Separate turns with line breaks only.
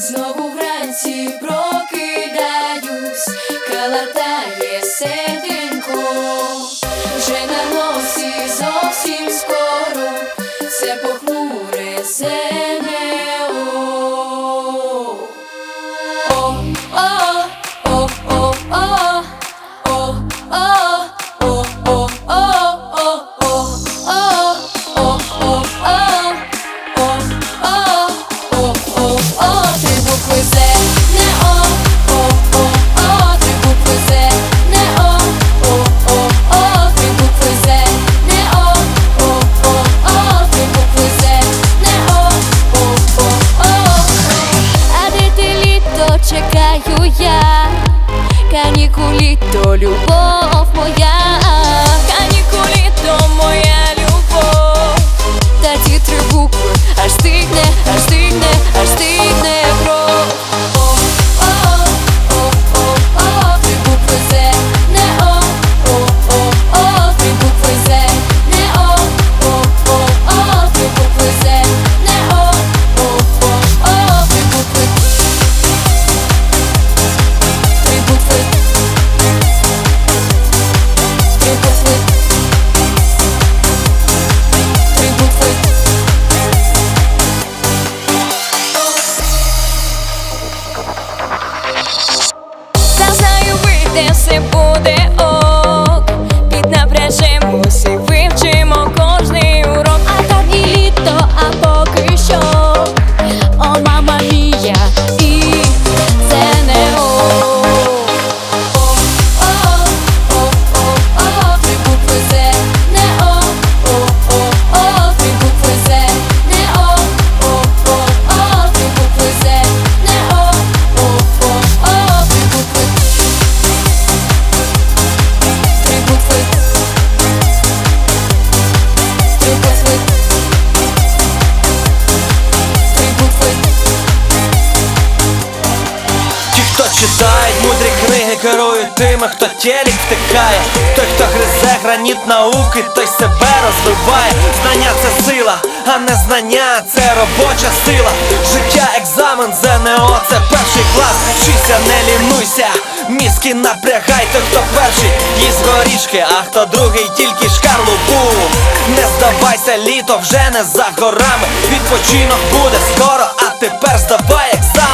знову вранці про. віку то любов моя.
descer читають, мудрі книги керують тими, хто тілік втикає, той, хто гризе граніт науки, той себе розвиває. Знання це сила, а не знання це робоча сила. Життя, екзамен, ЗНО, це перший клас. Вчися, не лінуйся, мізки напрягай, той, хто перший, їсть горішки, а хто другий, тільки шкарлупу. Не здавайся, літо вже не за горами. Відпочинок буде скоро, а тепер здавай екзамен